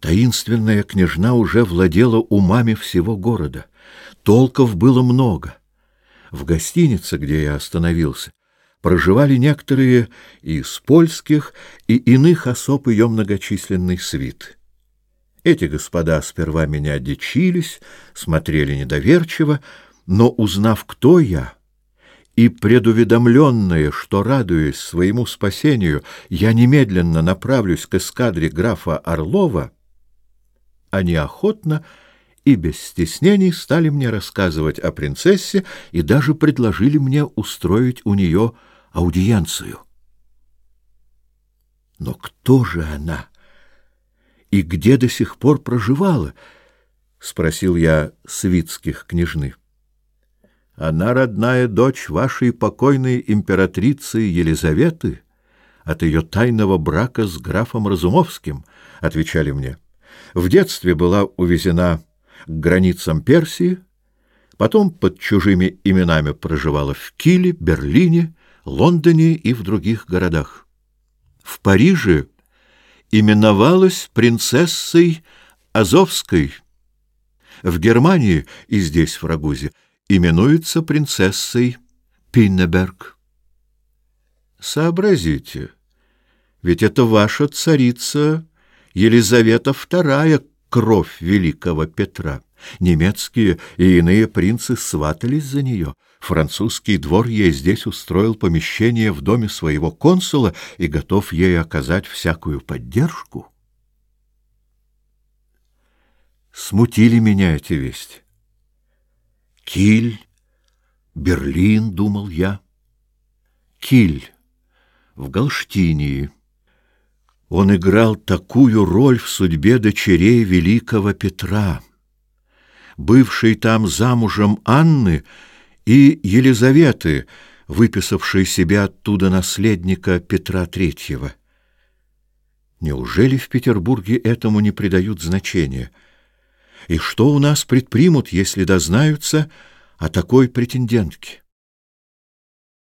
Таинственная княжна уже владела умами всего города. Толков было много. В гостинице, где я остановился, проживали некоторые из польских и иных особ ее многочисленный свит. Эти господа сперва меня дичились, смотрели недоверчиво, но, узнав, кто я, и предуведомленные, что, радуясь своему спасению, я немедленно направлюсь к эскадре графа Орлова — они охотно и без стеснений стали мне рассказывать о принцессе и даже предложили мне устроить у нее аудиенцию. Но кто же она? И где до сих пор проживала? — спросил я свитских княжны. — Она родная дочь вашей покойной императрицы Елизаветы от ее тайного брака с графом Разумовским, — отвечали мне. — в детстве была увезена к границам Персии, потом под чужими именами проживала в Киле, Берлине, Лондоне и в других городах. В Париже именовалась принцессой Азовской. В Германии и здесь, в Рагузе, именуется принцессой Пиннеберг. Сообразите, ведь это ваша царица Елизавета II, кровь великого Петра. Немецкие и иные принцы сватались за нее. Французский двор ей здесь устроил помещение в доме своего консула и готов ей оказать всякую поддержку. Смутили меня эти вести. Киль, Берлин, думал я. Киль в Гольштинии. — он играл такую роль в судьбе дочерей великого Петра, бывшей там замужем Анны и Елизаветы, выписавшей себе оттуда наследника Петра Третьего. Неужели в Петербурге этому не придают значения? И что у нас предпримут, если дознаются о такой претендентке?